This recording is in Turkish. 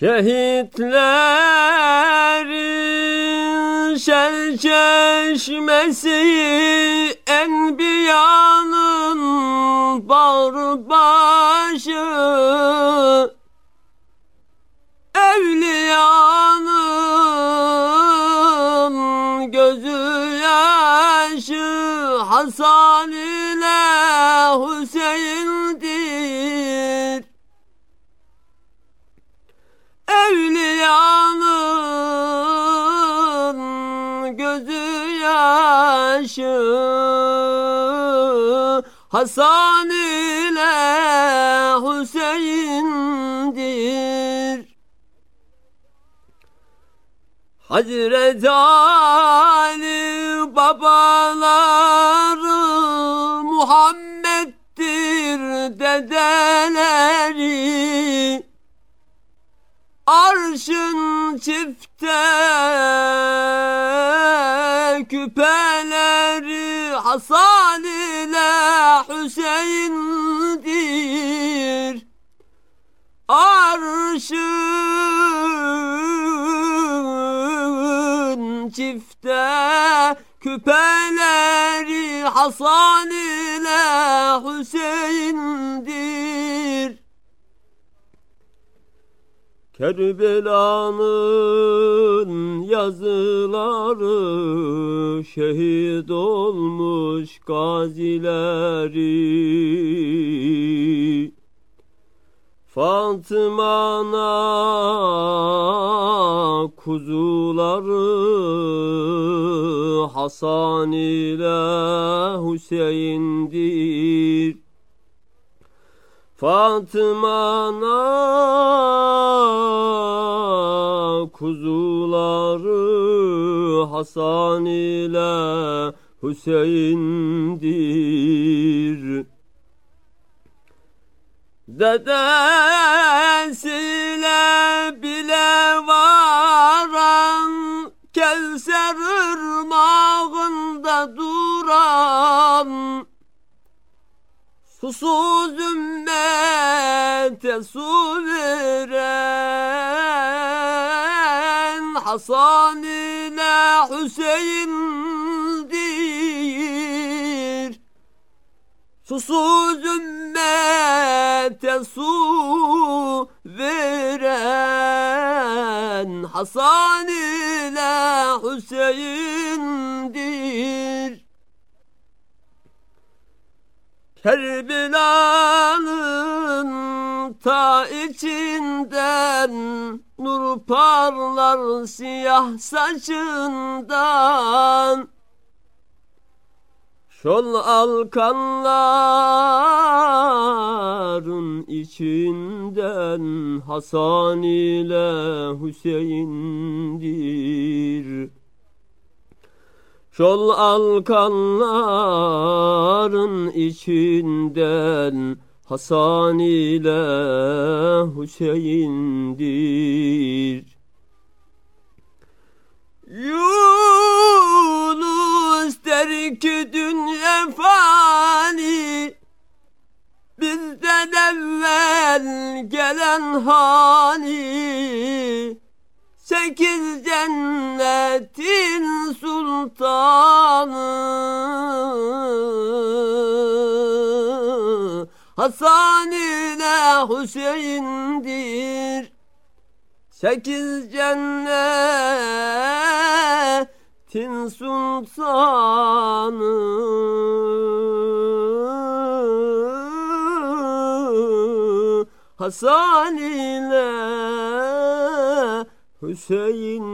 Şehitlerin şel çeşmesi Enbiyanın bağrı başı. Evliyanın gözü yaşı Hasan ile Hüseyin'dir gözü yaşı. Hasan ile Hüseyin'dir. Hazreti Ali babaları Muhammed'dir dedeleri Arşın çifte küpeleri Hasan ile Hüseyin'dir Arşın çifte küpeleri Hasan ile Hüseyin'dir Kerbela'nın yazıları şehit olmuş gazileri. Fatıma'na kuzuları Hasan ile Hüseyin'dir Fatıma'na kuzuları Hasan ile Hüseyin'dir. Dedesiyle bile varan Kevser ırmağında duran Susuz ümmete su veren Hasan ile Hüseyin'dir Susuz ümmete su veren Hasan ile Hüseyin'dir Kerbela'nın ta içinden Nur parlar siyah saçından. Şol alkanların içinden Hasan ile Hüseyin'dir Şol alkanların içinden Hasan ile Hüseyin'dir. Yunus der ki dünya fani Bizden evvel gelen hani Sekiz cennetin sultanı. Hasan ile Hüseyin'dir. Sekiz cennetin sultanı. Hasan ile Hüseyin'dir.